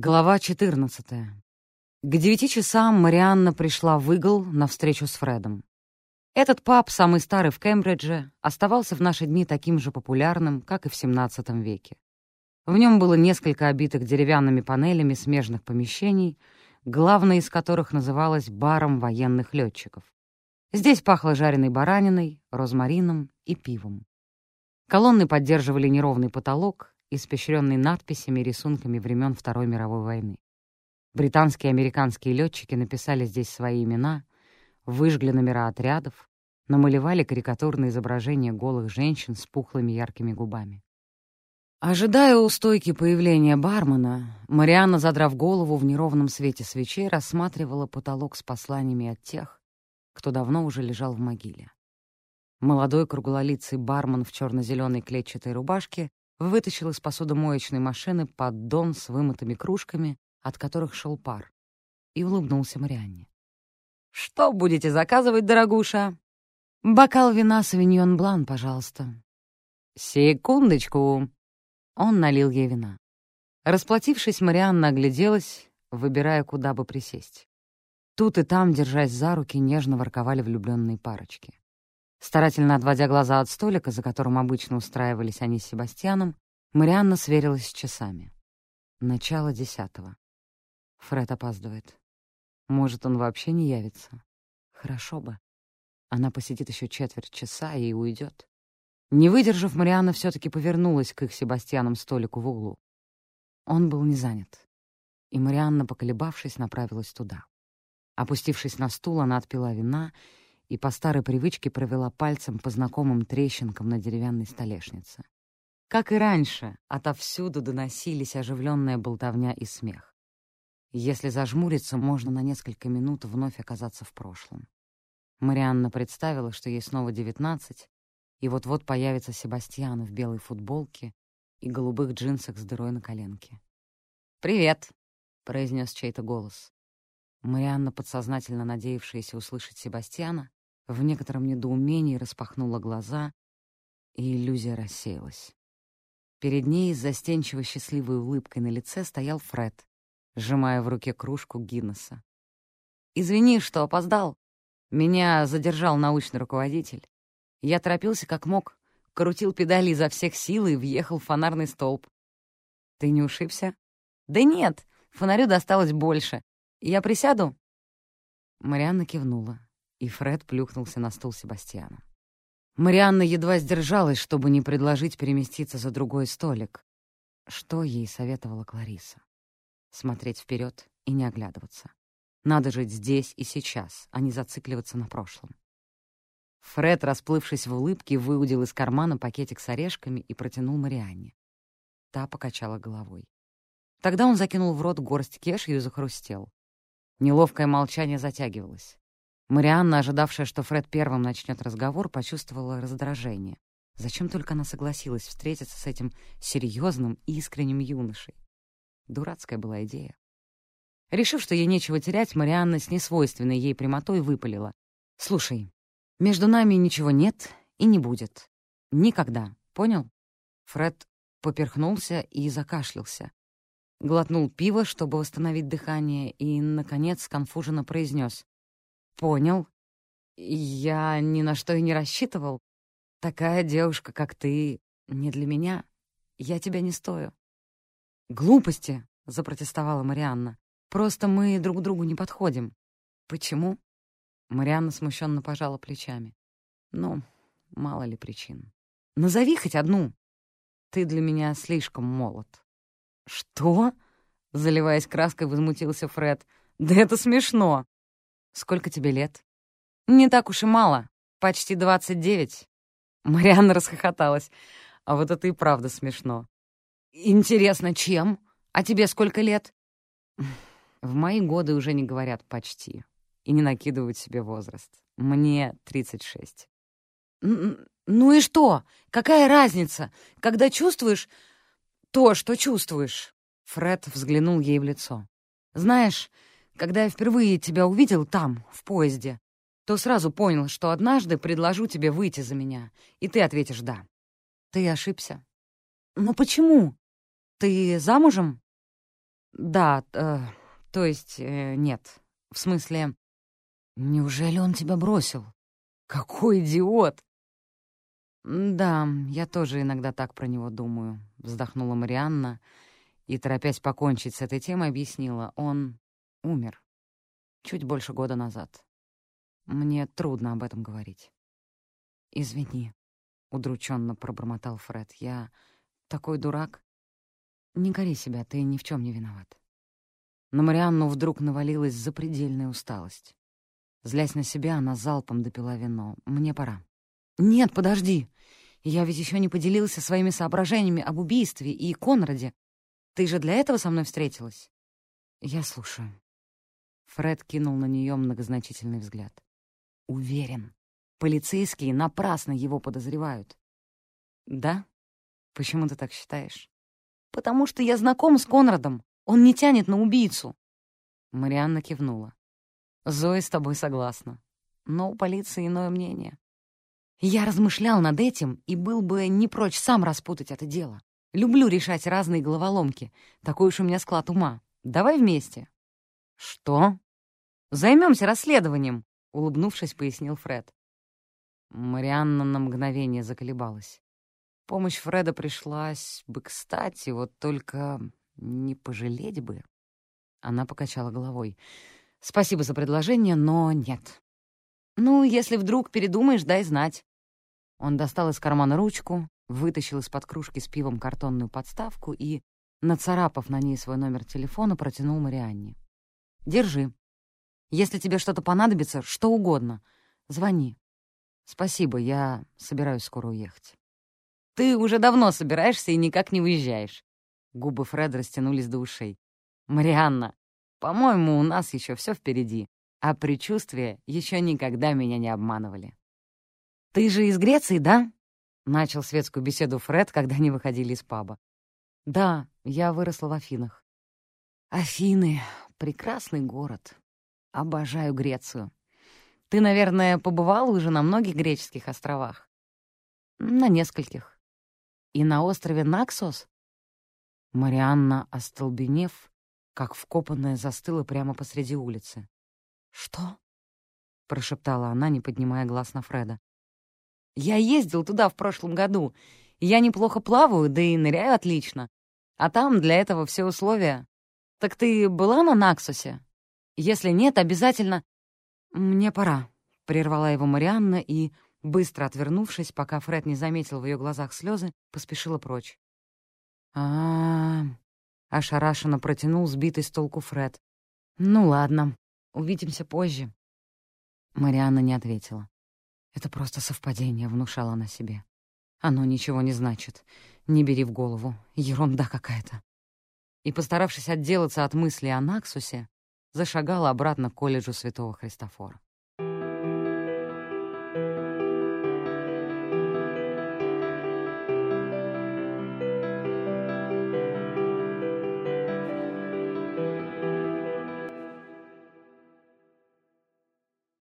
Глава 14. К девяти часам Марианна пришла в Игл на встречу с Фредом. Этот паб, самый старый в Кембридже, оставался в наши дни таким же популярным, как и в XVII веке. В нем было несколько обитых деревянными панелями смежных помещений, главное из которых называлось баром военных летчиков. Здесь пахло жареной бараниной, розмарином и пивом. Колонны поддерживали неровный потолок, испещренный надписями и рисунками времен Второй мировой войны. Британские и американские летчики написали здесь свои имена, выжгли номера отрядов, намалевали карикатурные изображения голых женщин с пухлыми яркими губами. Ожидая у стойки появления бармена, Марианна, задрав голову в неровном свете свечей, рассматривала потолок с посланиями от тех, кто давно уже лежал в могиле. Молодой круглолицый бармен в черно-зеленой клетчатой рубашке вытащил из посудомоечной машины поддон с вымытыми кружками, от которых шел пар, и улыбнулся Марианне. «Что будете заказывать, дорогуша?» «Бокал вина савиньон блан, пожалуйста». «Секундочку». Он налил ей вина. Расплатившись, Марианна огляделась, выбирая, куда бы присесть. Тут и там, держась за руки, нежно ворковали влюбленные парочки. Старательно отводя глаза от столика, за которым обычно устраивались они с Себастьяном, Марианна сверилась с часами. Начало десятого. Фред опаздывает. Может, он вообще не явится? Хорошо бы. Она посидит еще четверть часа и уйдет. Не выдержав, Марианна все-таки повернулась к их Себастьяном столику в углу. Он был не занят. И Марианна, поколебавшись, направилась туда. Опустившись на стул, она отпила вина и по старой привычке провела пальцем по знакомым трещинкам на деревянной столешнице. Как и раньше, отовсюду доносились оживленная болтовня и смех. Если зажмуриться, можно на несколько минут вновь оказаться в прошлом. Марианна представила, что ей снова девятнадцать, и вот-вот появится Себастьян в белой футболке и голубых джинсах с дырой на коленке. «Привет!» — произнес чей-то голос. Марианна, подсознательно надеявшаяся услышать Себастьяна, в некотором недоумении распахнула глаза, и иллюзия рассеялась. Перед ней с застенчиво счастливой улыбкой на лице стоял Фред, сжимая в руке кружку Гиннесса. «Извини, что опоздал. Меня задержал научный руководитель. Я торопился как мог, крутил педали изо всех сил и въехал в фонарный столб. Ты не ушибся? Да нет, фонарю досталось больше. Я присяду?» Марианна кивнула и Фред плюхнулся на стул Себастьяна. Марианна едва сдержалась, чтобы не предложить переместиться за другой столик. Что ей советовала Клариса? Смотреть вперед и не оглядываться. Надо жить здесь и сейчас, а не зацикливаться на прошлом. Фред, расплывшись в улыбке, выудил из кармана пакетик с орешками и протянул Марианне. Та покачала головой. Тогда он закинул в рот горсть кешью и захрустел. Неловкое молчание затягивалось. Марианна, ожидавшая, что Фред первым начнет разговор, почувствовала раздражение. Зачем только она согласилась встретиться с этим серьезным, искренним юношей? Дурацкая была идея. Решив, что ей нечего терять, Марианна с несвойственной ей прямотой выпалила. «Слушай, между нами ничего нет и не будет. Никогда. Понял?» Фред поперхнулся и закашлялся. Глотнул пиво, чтобы восстановить дыхание, и, наконец, сконфуженно произнес. «Понял. Я ни на что и не рассчитывал. Такая девушка, как ты, не для меня. Я тебя не стою». «Глупости», — запротестовала Марианна. «Просто мы друг другу не подходим». «Почему?» Марианна смущенно пожала плечами. «Ну, мало ли причин. Назови хоть одну. Ты для меня слишком молод». «Что?» — заливаясь краской, возмутился Фред. «Да это смешно!» Сколько тебе лет?» «Не так уж и мало. Почти двадцать девять». Марианна расхохоталась. «А вот это и правда смешно». «Интересно, чем? А тебе сколько лет?» В мои годы уже не говорят «почти» и не накидывают себе возраст. Мне тридцать шесть. «Ну и что? Какая разница, когда чувствуешь то, что чувствуешь?» Фред взглянул ей в лицо. «Знаешь, когда я впервые тебя увидел там, в поезде, то сразу понял, что однажды предложу тебе выйти за меня, и ты ответишь «да». Ты ошибся. Но почему? Ты замужем? Да, э, то есть э, нет. В смысле, неужели он тебя бросил? Какой идиот! «Да, я тоже иногда так про него думаю», — вздохнула Марианна и, торопясь покончить с этой темой, объяснила. «Он умер. Чуть больше года назад. Мне трудно об этом говорить». «Извини», — удрученно пробормотал Фред. «Я такой дурак. Не кори себя, ты ни в чем не виноват». На Марианну вдруг навалилась запредельная усталость. Злясь на себя, она залпом допила вино. «Мне пора». «Нет, подожди. Я ведь еще не поделился своими соображениями об убийстве и Конраде. Ты же для этого со мной встретилась?» «Я слушаю». Фред кинул на нее многозначительный взгляд. «Уверен, полицейские напрасно его подозревают». «Да? Почему ты так считаешь?» «Потому что я знаком с Конрадом. Он не тянет на убийцу». Марианна кивнула. «Зоя с тобой согласна. Но у полиции иное мнение. Я размышлял над этим и был бы не прочь сам распутать это дело. Люблю решать разные головоломки. Такой уж у меня склад ума. Давай вместе. Что? Займемся расследованием, улыбнувшись, пояснил Фред. Марианна на мгновение заколебалась. Помощь Фреда пришлась бы кстати, вот только не пожалеть бы. Она покачала головой. «Спасибо за предложение, но нет. Ну, если вдруг передумаешь, дай знать. Он достал из кармана ручку, вытащил из-под кружки с пивом картонную подставку и, нацарапав на ней свой номер телефона, протянул Марианне. «Держи. Если тебе что-то понадобится, что угодно, звони. Спасибо, я собираюсь скоро уехать». «Ты уже давно собираешься и никак не уезжаешь». Губы Фреда растянулись до ушей. «Марианна, по-моему, у нас еще все впереди, а предчувствия еще никогда меня не обманывали». «Ты же из Греции, да?» — начал светскую беседу Фред, когда они выходили из паба. «Да, я выросла в Афинах». «Афины — прекрасный город. Обожаю Грецию. Ты, наверное, побывал уже на многих греческих островах?» «На нескольких. И на острове Наксос?» Марианна, остолбенев, как вкопанная, застыла прямо посреди улицы. «Что?» — прошептала она, не поднимая глаз на Фреда. Я ездил туда в прошлом году. Я неплохо плаваю, да и ныряю отлично. А там для этого все условия. Так ты была на Наксусе? Если нет, обязательно... Мне пора, — прервала его Марианна и, быстро отвернувшись, пока Фред не заметил в ее глазах слезы, поспешила прочь. а, -а, -а ошарашенно протянул сбитый с толку Фред. «Ну ладно, увидимся позже». Марианна не ответила. Это просто совпадение, внушала она себе. Оно ничего не значит. Не бери в голову. Ерунда какая-то. И, постаравшись отделаться от мысли о Наксусе, зашагала обратно к колледжу Святого Христофора.